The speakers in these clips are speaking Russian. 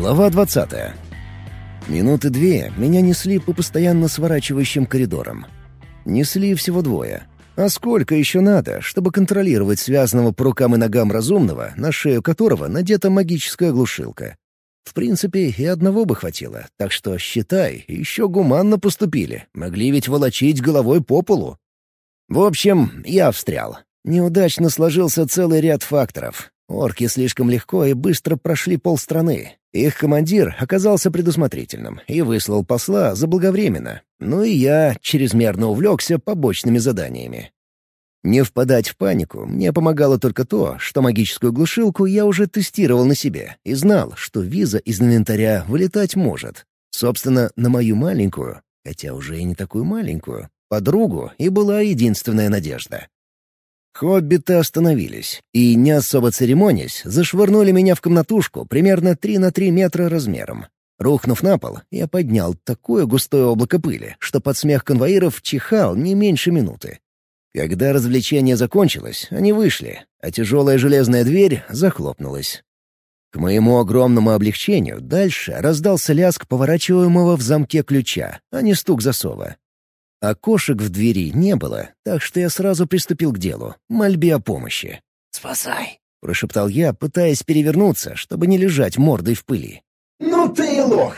Глава 20. Минуты две меня несли по постоянно сворачивающим коридорам. Несли всего двое. А сколько еще надо, чтобы контролировать связанного по рукам и ногам разумного, на шею которого надета магическая глушилка? В принципе, и одного бы хватило, так что, считай, еще гуманно поступили, могли ведь волочить головой по полу. В общем, я встрял. Неудачно сложился целый ряд факторов. Орки слишком легко и быстро прошли полстраны. Их командир оказался предусмотрительным и выслал посла заблаговременно. Ну и я чрезмерно увлекся побочными заданиями. Не впадать в панику мне помогало только то, что магическую глушилку я уже тестировал на себе и знал, что виза из инвентаря вылетать может. Собственно, на мою маленькую, хотя уже и не такую маленькую, подругу и была единственная надежда. Хоббиты остановились и, не особо церемонясь, зашвырнули меня в комнатушку примерно 3 на 3 метра размером. Рухнув на пол, я поднял такое густое облако пыли, что под смех конвоиров чихал не меньше минуты. Когда развлечение закончилось, они вышли, а тяжелая железная дверь захлопнулась. К моему огромному облегчению дальше раздался лязг поворачиваемого в замке ключа, а не стук засова. Окошек в двери не было, так что я сразу приступил к делу, мольбе о помощи. «Спасай!» — прошептал я, пытаясь перевернуться, чтобы не лежать мордой в пыли. «Ну ты и лох!»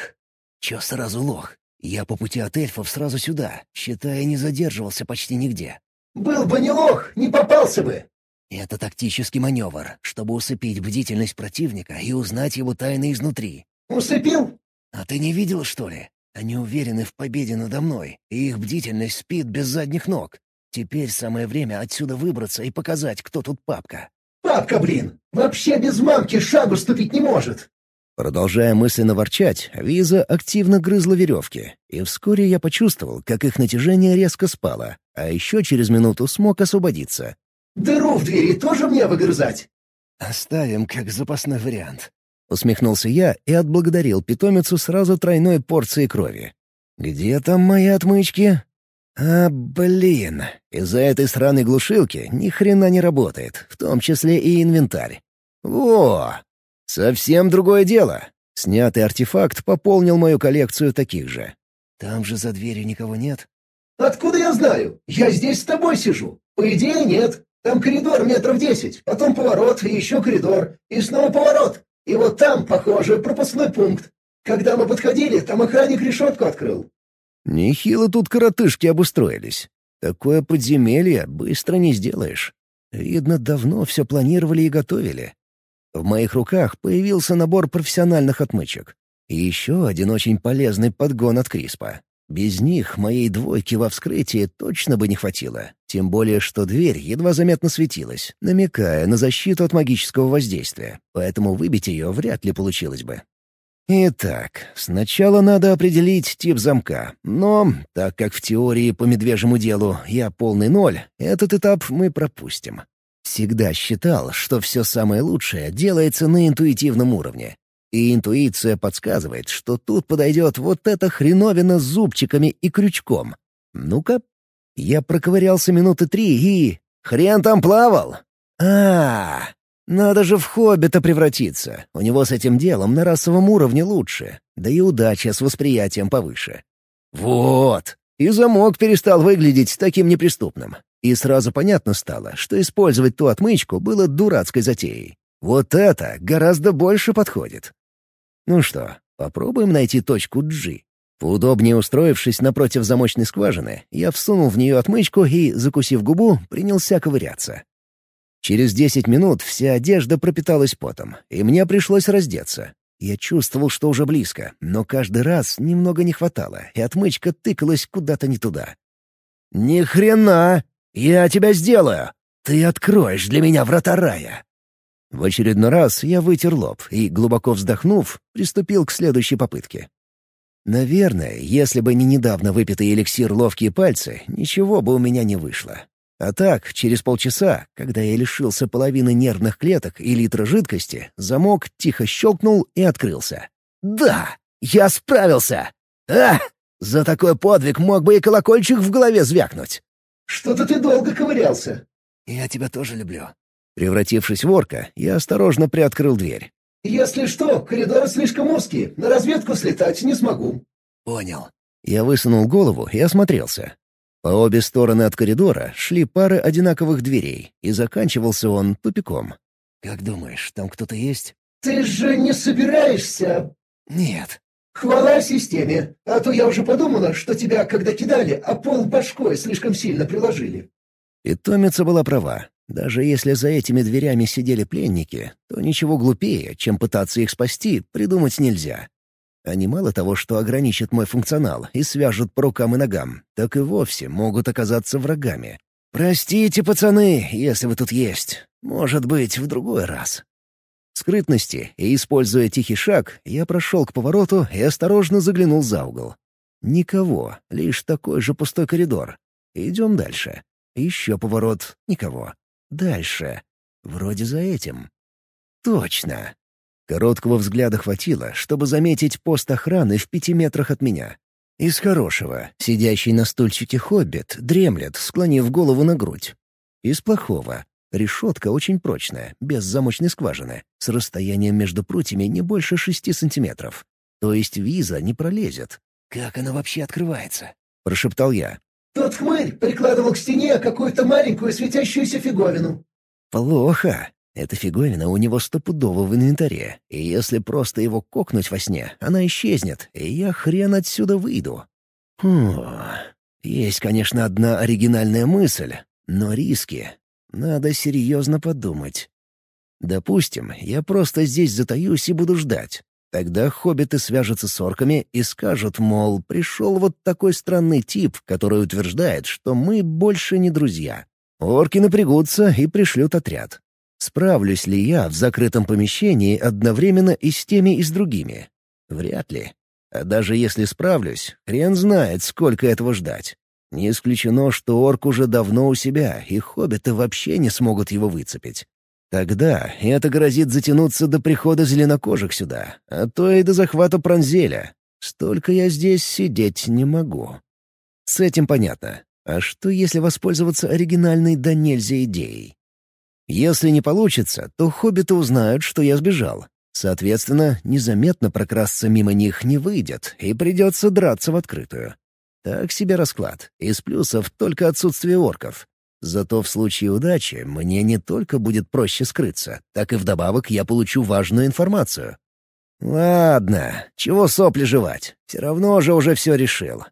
«Чё сразу лох? Я по пути от эльфов сразу сюда, считая, не задерживался почти нигде». «Был бы не лох, не попался бы!» «Это тактический маневр, чтобы усыпить бдительность противника и узнать его тайны изнутри». «Усыпил?» «А ты не видел, что ли? Они уверены в победе надо мной, и их бдительность спит без задних ног. Теперь самое время отсюда выбраться и показать, кто тут папка. «Папка, блин! Вообще без мамки шагу ступить не может!» Продолжая мысленно ворчать, Виза активно грызла веревки, и вскоре я почувствовал, как их натяжение резко спало, а еще через минуту смог освободиться. «Дыру в двери тоже мне выгрызать?» «Оставим как запасной вариант. Усмехнулся я и отблагодарил питомицу сразу тройной порцией крови. «Где там мои отмычки?» «А, блин, из-за этой сраной глушилки ни хрена не работает, в том числе и инвентарь. Во! Совсем другое дело. Снятый артефакт пополнил мою коллекцию таких же. Там же за дверью никого нет? Откуда я знаю? Я здесь с тобой сижу. По идее, нет. Там коридор метров десять, потом поворот, и еще коридор, и снова поворот. И вот там, похоже, пропускной пункт. Когда мы подходили, там охранник решетку открыл». Нехило тут коротышки обустроились. Такое подземелье быстро не сделаешь. Видно, давно все планировали и готовили. В моих руках появился набор профессиональных отмычек. И еще один очень полезный подгон от Криспа. Без них моей двойки во вскрытии точно бы не хватило. Тем более, что дверь едва заметно светилась, намекая на защиту от магического воздействия, поэтому выбить ее вряд ли получилось бы. Итак, сначала надо определить тип замка, но, так как в теории по медвежьему делу я полный ноль, этот этап мы пропустим. Всегда считал, что все самое лучшее делается на интуитивном уровне. И интуиция подсказывает, что тут подойдет вот эта хреновина с зубчиками и крючком. Ну-ка. Я проковырялся минуты три и... Хрен там плавал! а, -а, -а Надо же в хоббита превратиться. У него с этим делом на расовом уровне лучше. Да и удача с восприятием повыше. Вот! И замок перестал выглядеть таким неприступным. И сразу понятно стало, что использовать ту отмычку было дурацкой затеей. Вот это гораздо больше подходит. Ну что, попробуем найти точку G. Поудобнее устроившись напротив замочной скважины, я всунул в нее отмычку и, закусив губу, принялся ковыряться. Через десять минут вся одежда пропиталась потом, и мне пришлось раздеться. Я чувствовал, что уже близко, но каждый раз немного не хватало, и отмычка тыкалась куда-то не туда. «Ни хрена! Я тебя сделаю! Ты откроешь для меня врата рая!» В очередной раз я вытер лоб и, глубоко вздохнув, приступил к следующей попытке. Наверное, если бы не недавно выпитый эликсир «Ловкие пальцы», ничего бы у меня не вышло. А так, через полчаса, когда я лишился половины нервных клеток и литра жидкости, замок тихо щелкнул и открылся. «Да! Я справился! А! За такой подвиг мог бы и колокольчик в голове звякнуть!» «Что-то ты долго ковырялся!» «Я тебя тоже люблю», Превратившись в орка, я осторожно приоткрыл дверь. Если что, коридоры слишком узкие, на разведку слетать не смогу». «Понял». Я высунул голову и осмотрелся. По обе стороны от коридора шли пары одинаковых дверей, и заканчивался он тупиком. «Как думаешь, там кто-то есть?» «Ты же не собираешься...» «Нет». «Хвала системе, а то я уже подумала, что тебя, когда кидали, а пол башкой слишком сильно приложили». Питомица была права. Даже если за этими дверями сидели пленники, то ничего глупее, чем пытаться их спасти, придумать нельзя. Они мало того, что ограничат мой функционал и свяжут по рукам и ногам, так и вовсе могут оказаться врагами. «Простите, пацаны, если вы тут есть. Может быть, в другой раз». Скрытности и, используя тихий шаг, я прошел к повороту и осторожно заглянул за угол. Никого, лишь такой же пустой коридор. Идем дальше. Еще поворот. Никого. Дальше. Вроде за этим. Точно. Короткого взгляда хватило, чтобы заметить пост охраны в пяти метрах от меня. Из хорошего, сидящий на стульчике хоббит, дремлет, склонив голову на грудь. Из плохого. Решетка очень прочная, без замочной скважины, с расстоянием между прутьями не больше шести сантиметров. То есть виза не пролезет. «Как она вообще открывается?» — прошептал я. «Тот хмырь прикладывал к стене какую-то маленькую светящуюся фиговину». «Плохо. Эта фиговина у него стопудово в инвентаре, и если просто его кокнуть во сне, она исчезнет, и я хрен отсюда выйду. Фу. Есть, конечно, одна оригинальная мысль, но риски. Надо серьезно подумать. Допустим, я просто здесь затаюсь и буду ждать. Тогда хоббиты свяжутся с орками и скажут, мол, пришел вот такой странный тип, который утверждает, что мы больше не друзья. Орки напрягутся и пришлют отряд. Справлюсь ли я в закрытом помещении одновременно и с теми, и с другими? Вряд ли. А даже если справлюсь, хрен знает, сколько этого ждать. Не исключено, что орк уже давно у себя, и хоббиты вообще не смогут его выцепить. Тогда это грозит затянуться до прихода зеленокожих сюда, а то и до захвата Пронзеля. Столько я здесь сидеть не могу. С этим понятно. А что, если воспользоваться оригинальной да нельзя идеей? Если не получится, то хоббиты узнают, что я сбежал. Соответственно, незаметно прокрасться мимо них не выйдет, и придется драться в открытую. Так себе расклад. Из плюсов только отсутствие орков. Зато в случае удачи мне не только будет проще скрыться, так и вдобавок я получу важную информацию. Ладно, чего сопли жевать? Все равно же уже все решил.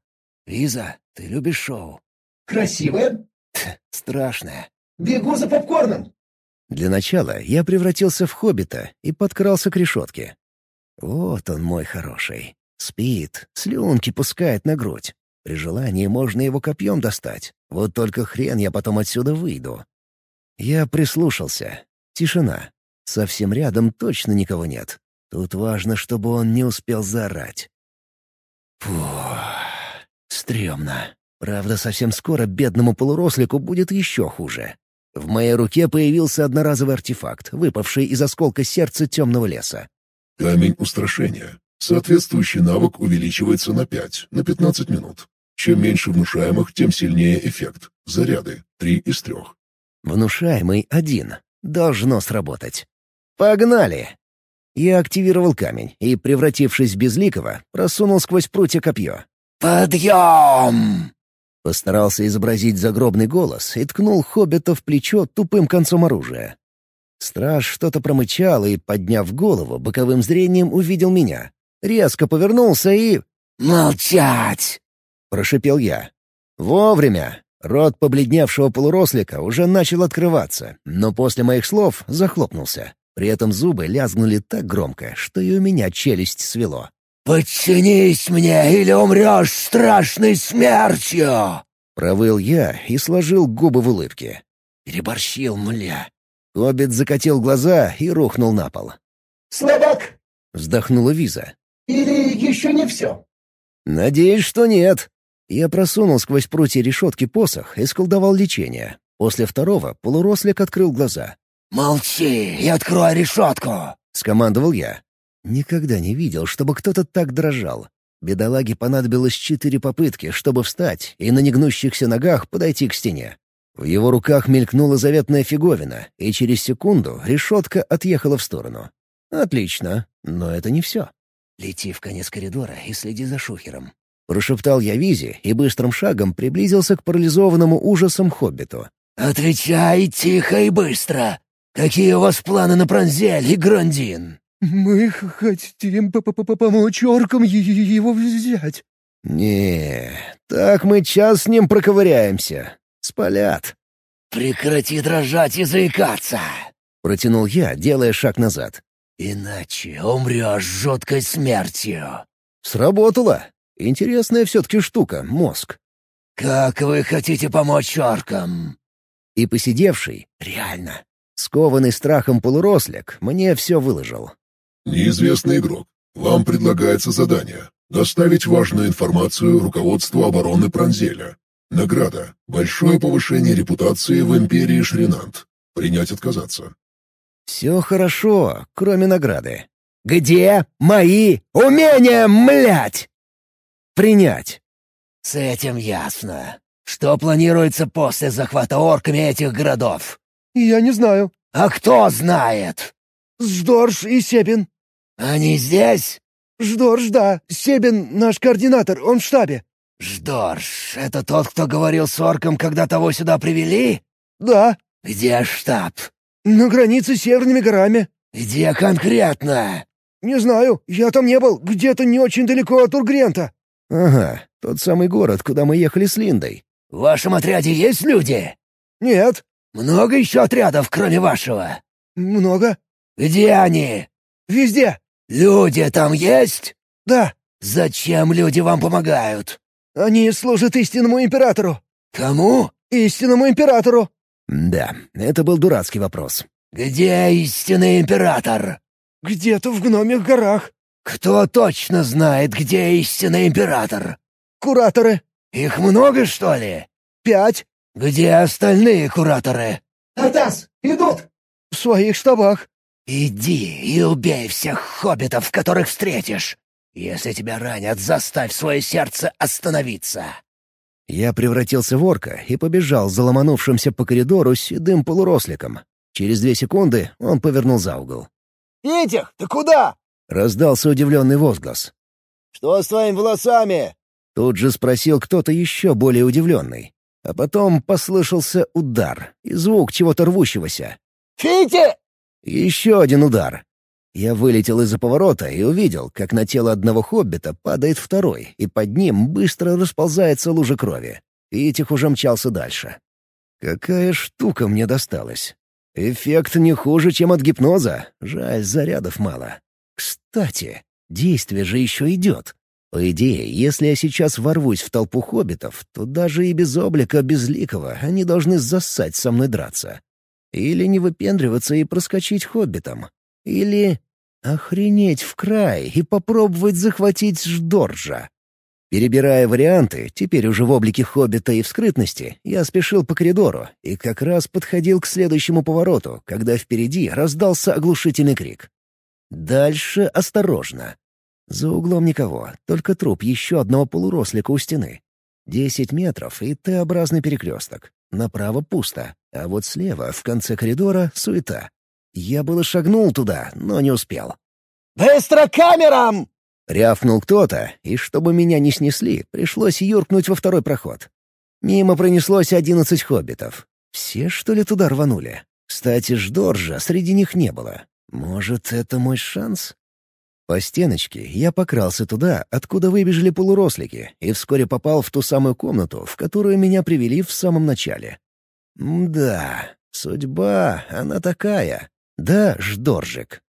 Лиза, ты любишь шоу? Красивое? Страшное. Бегу за попкорном. Для начала я превратился в хоббита и подкрался к решетке. Вот он мой хороший. Спит, слюнки пускает на грудь. При желании можно его копьем достать. Вот только хрен я потом отсюда выйду. Я прислушался. Тишина. Совсем рядом точно никого нет. Тут важно, чтобы он не успел заорать. Фух, стрёмно. Правда, совсем скоро бедному полурослику будет еще хуже. В моей руке появился одноразовый артефакт, выпавший из осколка сердца темного леса. Камень устрашения. Соответствующий навык увеличивается на 5, на 15 минут. Чем меньше внушаемых, тем сильнее эффект. Заряды. Три из трех. Внушаемый один. Должно сработать. Погнали! Я активировал камень и, превратившись в безликого, просунул сквозь прутья копье. «Подъем!» Постарался изобразить загробный голос и ткнул хоббита в плечо тупым концом оружия. Страж что-то промычал и, подняв голову, боковым зрением увидел меня. Резко повернулся и... «Молчать!» — прошипел я. «Вовремя!» Рот побледневшего полурослика уже начал открываться, но после моих слов захлопнулся. При этом зубы лязгнули так громко, что и у меня челюсть свело. «Подчинись мне, или умрешь страшной смертью!» Провыл я и сложил губы в улыбке. Переборщил, мля. Хоббит закатил глаза и рухнул на пол. «Слабак!» — вздохнула Виза. «Или еще не все?» «Надеюсь, что нет». Я просунул сквозь прутья решетки посох и сколдовал лечение. После второго полурослик открыл глаза. «Молчи и открой решетку!» — скомандовал я. Никогда не видел, чтобы кто-то так дрожал. Бедолаге понадобилось четыре попытки, чтобы встать и на негнущихся ногах подойти к стене. В его руках мелькнула заветная фиговина, и через секунду решетка отъехала в сторону. Отлично, но это не все. «Лети в конец коридора и следи за шухером», — прошептал я Визе и быстрым шагом приблизился к парализованному ужасом хоббиту. «Отвечай тихо и быстро! Какие у вас планы на Пронзель и Грандин?» «Мы хотим п -п -п помочь оркам его взять». «Не, так мы час с ним проковыряемся. Спалят». «Прекрати дрожать и заикаться!» — протянул я, делая шаг назад. «Иначе умрешь жуткой смертью». Сработало. Интересная все-таки штука — мозг. «Как вы хотите помочь оркам?» И посидевший, реально, скованный страхом полурослик, мне все выложил. «Неизвестный игрок. Вам предлагается задание. Доставить важную информацию руководству обороны Пронзеля. Награда. Большое повышение репутации в Империи Шринант. Принять отказаться. Все хорошо, кроме награды. Где мои умения, млять? Принять. С этим ясно. Что планируется после захвата орками этих городов? Я не знаю. А кто знает? Ждорж и Себин. Они здесь? Ждорж, да. Себин — наш координатор, он в штабе. Ждорж — это тот, кто говорил с орком, когда того сюда привели? Да. Где штаб? «На границе с Северными горами». «Где конкретно?» «Не знаю, я там не был, где-то не очень далеко от Ургрента». «Ага, тот самый город, куда мы ехали с Линдой». «В вашем отряде есть люди?» «Нет». «Много еще отрядов, кроме вашего?» «Много». «Где они?» «Везде». «Люди там есть?» «Да». «Зачем люди вам помогают?» «Они служат истинному императору». «Кому?» «Истинному императору». Да, это был дурацкий вопрос. «Где истинный император?» «Где-то в гномих горах». «Кто точно знает, где истинный император?» «Кураторы». «Их много, что ли?» «Пять». «Где остальные кураторы?» «Атас, идут!» «В своих штабах». «Иди и убей всех хоббитов, которых встретишь. Если тебя ранят, заставь свое сердце остановиться». Я превратился в орка и побежал за ломанувшимся по коридору седым полуросликом. Через две секунды он повернул за угол. «Этих, ты куда?» — раздался удивленный возглас. «Что с твоими волосами?» Тут же спросил кто-то еще более удивленный. А потом послышался удар и звук чего-то рвущегося. «Фити!» Еще один удар. Я вылетел из-за поворота и увидел, как на тело одного хоббита падает второй, и под ним быстро расползается лужа крови. Фитих уже мчался дальше. Какая штука мне досталась. Эффект не хуже, чем от гипноза. Жаль, зарядов мало. Кстати, действие же еще идет. По идее, если я сейчас ворвусь в толпу хоббитов, то даже и без облика безликого они должны зассать со мной драться. Или не выпендриваться и проскочить хоббитом. Или охренеть в край и попробовать захватить Ждоржа. Перебирая варианты, теперь уже в облике хоббита и в скрытности, я спешил по коридору и как раз подходил к следующему повороту, когда впереди раздался оглушительный крик. Дальше осторожно. За углом никого, только труп еще одного полурослика у стены. Десять метров и Т-образный перекресток. Направо пусто, а вот слева, в конце коридора, суета. Я было шагнул туда, но не успел. «Быстро камерам!» — рявкнул кто-то, и чтобы меня не снесли, пришлось юркнуть во второй проход. Мимо пронеслось одиннадцать хоббитов. Все, что ли, туда рванули? Кстати, Ждоржа среди них не было. Может, это мой шанс? По стеночке я покрался туда, откуда выбежали полурослики, и вскоре попал в ту самую комнату, в которую меня привели в самом начале. да, судьба, она такая. Да, Ждоржик.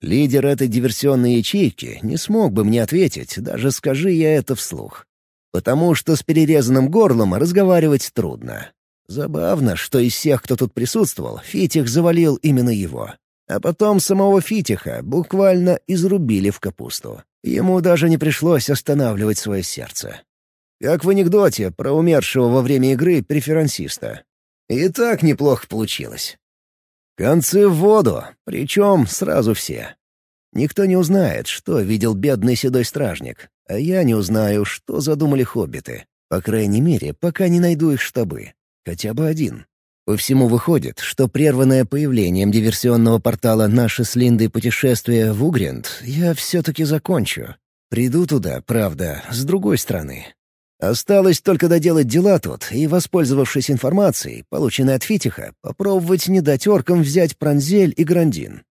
Лидер этой диверсионной ячейки не смог бы мне ответить, даже скажи я это вслух. Потому что с перерезанным горлом разговаривать трудно. Забавно, что из всех, кто тут присутствовал, Фитих завалил именно его. А потом самого Фитиха буквально изрубили в капусту. Ему даже не пришлось останавливать свое сердце. Как в анекдоте про умершего во время игры преферансиста. И так неплохо получилось. Концы в воду, причем сразу все. Никто не узнает, что видел бедный седой стражник, а я не узнаю, что задумали хоббиты. По крайней мере, пока не найду их штабы. Хотя бы один. По всему выходит, что прерванное появлением диверсионного портала «Наше с Линдой путешествие» в Угрент я все-таки закончу. Приду туда, правда, с другой стороны. Осталось только доделать дела тут и, воспользовавшись информацией, полученной от Фитиха, попробовать не дать оркам взять Пронзель и Грандин.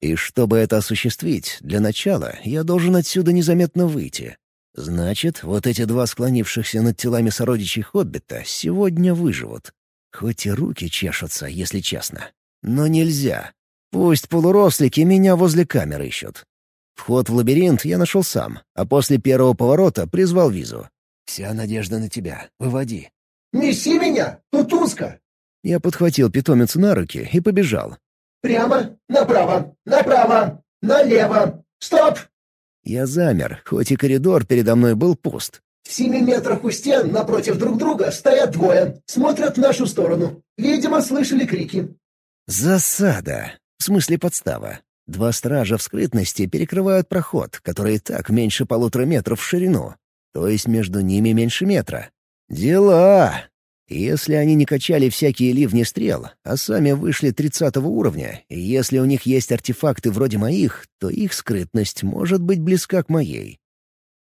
И чтобы это осуществить, для начала я должен отсюда незаметно выйти. Значит, вот эти два склонившихся над телами сородичей Хоббита сегодня выживут. Хоть и руки чешутся, если честно. Но нельзя. Пусть полурослики меня возле камеры ищут. Вход в лабиринт я нашел сам, а после первого поворота призвал визу. «Вся надежда на тебя. Выводи». «Неси меня! Тут узко!» Я подхватил питомицу на руки и побежал. «Прямо, направо, направо, налево! Стоп!» Я замер, хоть и коридор передо мной был пуст. В семи метрах у стен напротив друг друга стоят двое, смотрят в нашу сторону. Видимо, слышали крики. Засада. В смысле подстава. Два стража в скрытности перекрывают проход, который и так меньше полутора метров в ширину. То есть между ними меньше метра. Дела! Если они не качали всякие ливни стрел, а сами вышли тридцатого уровня, и если у них есть артефакты вроде моих, то их скрытность может быть близка к моей.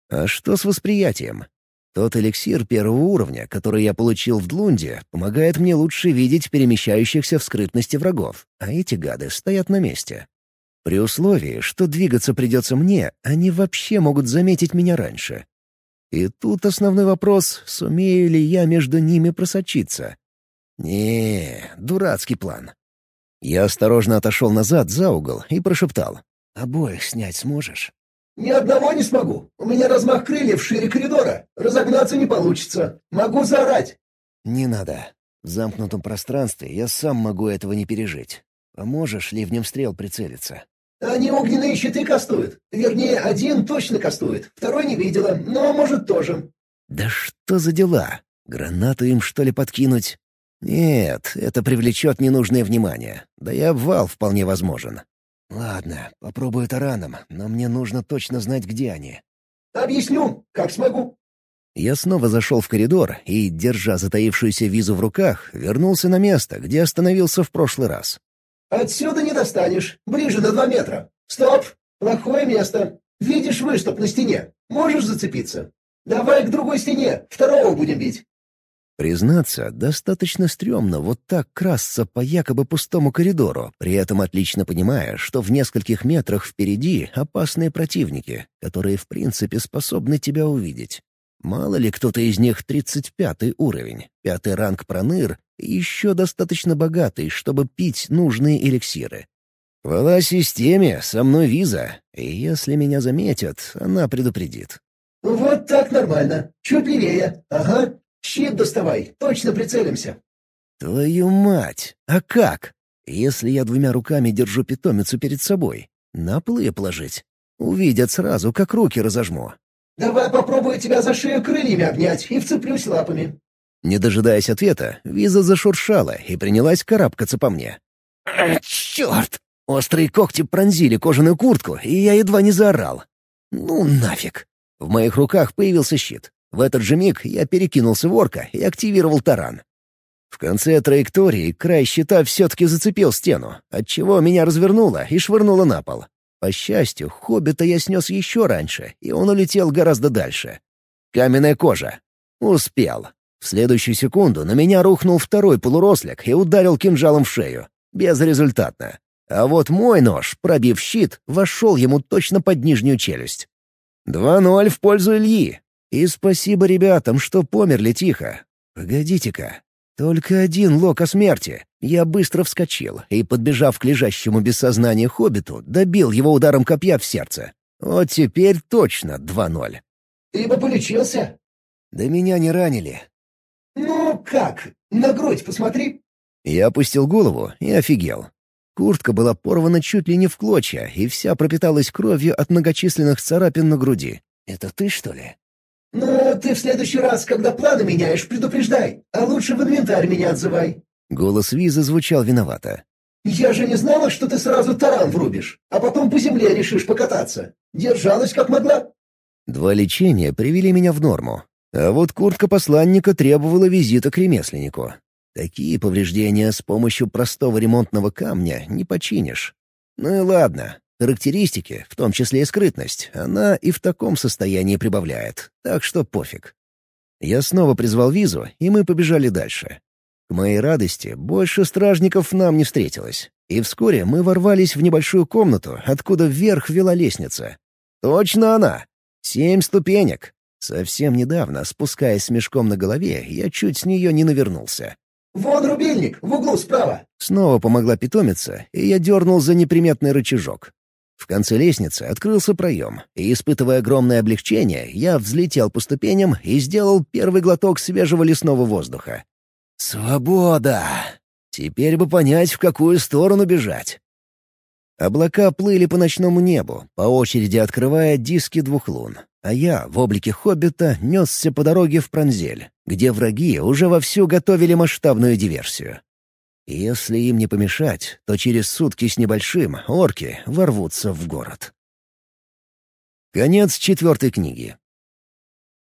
А что с восприятием? Тот эликсир первого уровня, который я получил в Длунде, помогает мне лучше видеть перемещающихся в скрытности врагов, а эти гады стоят на месте. При условии, что двигаться придется мне, они вообще могут заметить меня раньше. И тут основной вопрос, сумею ли я между ними просочиться. не дурацкий план. Я осторожно отошел назад за угол и прошептал. «Обоих снять сможешь?» «Ни одного не смогу. У меня размах крыльев шире коридора. Разогнаться не получится. Могу заорать». «Не надо. В замкнутом пространстве я сам могу этого не пережить. Поможешь ливнем стрел прицелиться?» «Они огненные щиты кастуют. Вернее, один точно кастует. Второй не видела, но может тоже». «Да что за дела? Гранату им, что ли, подкинуть?» «Нет, это привлечет ненужное внимание. Да и обвал вполне возможен. «Ладно, попробую тараном, но мне нужно точно знать, где они». «Объясню, как смогу». Я снова зашел в коридор и, держа затаившуюся визу в руках, вернулся на место, где остановился в прошлый раз. «Отсюда не достанешь. Ближе на два метра. Стоп! Плохое место. Видишь выступ на стене? Можешь зацепиться? Давай к другой стене. Второго будем бить». Признаться, достаточно стрёмно вот так красться по якобы пустому коридору, при этом отлично понимая, что в нескольких метрах впереди опасные противники, которые в принципе способны тебя увидеть. Мало ли кто-то из них 35 уровень, пятый ранг проныр и еще достаточно богатый, чтобы пить нужные эликсиры. Хвала системе, со мной виза, и если меня заметят, она предупредит. «Вот так нормально. Чуть левее. Ага. «Щит доставай, точно прицелимся». «Твою мать! А как? Если я двумя руками держу питомицу перед собой, на плые положить? Увидят сразу, как руки разожму». «Давай попробую тебя за шею крыльями обнять и вцеплюсь лапами». Не дожидаясь ответа, виза зашуршала и принялась карабкаться по мне. «Черт!» Острые когти пронзили кожаную куртку, и я едва не заорал. «Ну нафиг!» В моих руках появился щит. В этот же миг я перекинулся в орка и активировал таран. В конце траектории край щита все-таки зацепил стену, отчего меня развернуло и швырнуло на пол. По счастью, хоббита я снес еще раньше, и он улетел гораздо дальше. Каменная кожа. Успел. В следующую секунду на меня рухнул второй полурослик и ударил кинжалом в шею. Безрезультатно. А вот мой нож, пробив щит, вошел ему точно под нижнюю челюсть. 2-0 в пользу Ильи. И спасибо ребятам, что померли тихо. Погодите-ка. Только один лок о смерти. Я быстро вскочил и, подбежав к лежащему без сознания хоббиту, добил его ударом копья в сердце. Вот теперь точно 2-0. «Ты бы полечился?» «Да меня не ранили». «Ну как? На грудь посмотри». Я опустил голову и офигел. Куртка была порвана чуть ли не в клочья и вся пропиталась кровью от многочисленных царапин на груди. «Это ты, что ли?» «Ну, ты в следующий раз, когда планы меняешь, предупреждай, а лучше в инвентарь меня отзывай». Голос Визы звучал виновато. «Я же не знала, что ты сразу таран врубишь, а потом по земле решишь покататься. Держалась как могла». Два лечения привели меня в норму. А вот куртка посланника требовала визита к ремесленнику. Такие повреждения с помощью простого ремонтного камня не починишь. Ну и ладно, характеристики, в том числе и скрытность, она и в таком состоянии прибавляет, так что пофиг. Я снова призвал визу, и мы побежали дальше. К моей радости, больше стражников нам не встретилось. И вскоре мы ворвались в небольшую комнату, откуда вверх вела лестница. Точно она! Семь ступенек. Совсем недавно, спускаясь с мешком на голове, я чуть с нее не навернулся. «Вон рубильник, в углу справа!» Снова помогла питомица, и я дернул за неприметный рычажок. В конце лестницы открылся проем, и, испытывая огромное облегчение, я взлетел по ступеням и сделал первый глоток свежего лесного воздуха. «Свобода! Теперь бы понять, в какую сторону бежать». Облака плыли по ночному небу, по очереди открывая диски двух лун, а я в облике хоббита несся по дороге в Пронзель, где враги уже вовсю готовили масштабную диверсию. Если им не помешать, то через сутки с небольшим орки ворвутся в город. Конец четвертой книги.